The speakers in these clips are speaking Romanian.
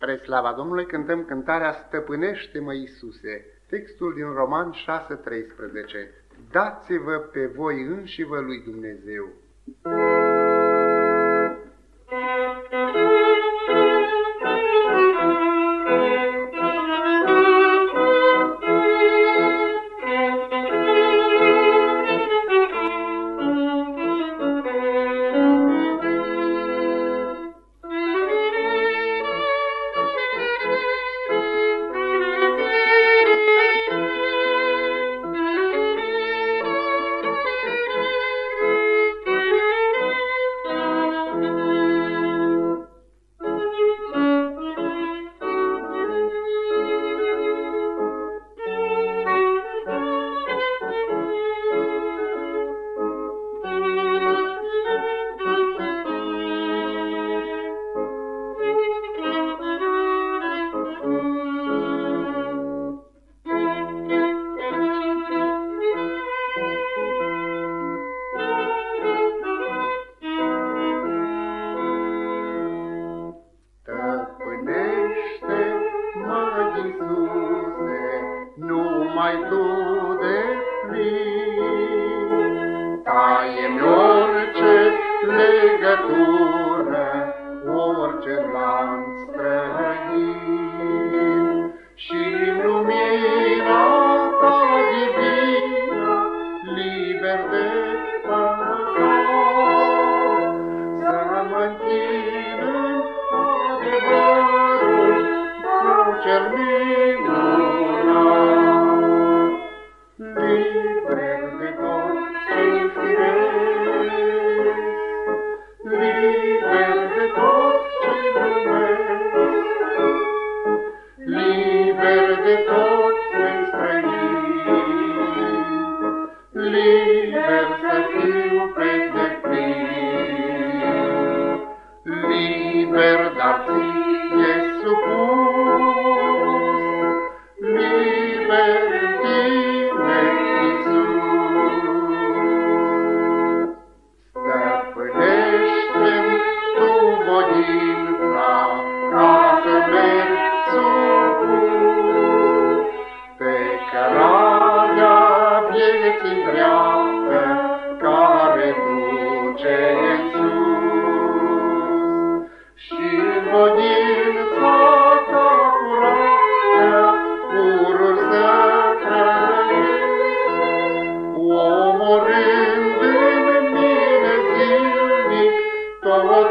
Spre slava Domnului cântăm cântarea Stăpânește-mă, Iisuse, textul din Roman 6:13. Dați-vă pe voi înși vă lui Dumnezeu. Numai Tu de plin. Taie-mi orice legătură, Plin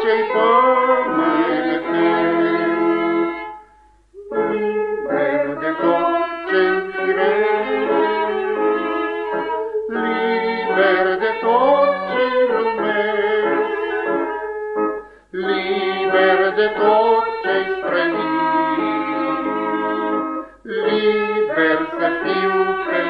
ce-i pământit. De tot ce-i străin, liber să fiu pe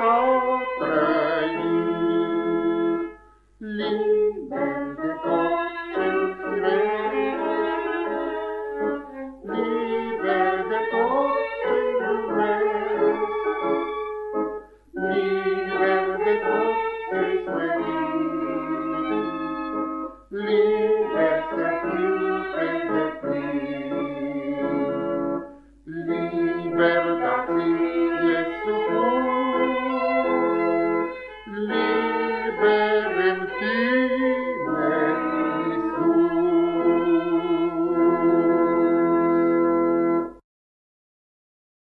Oh. mereu tine.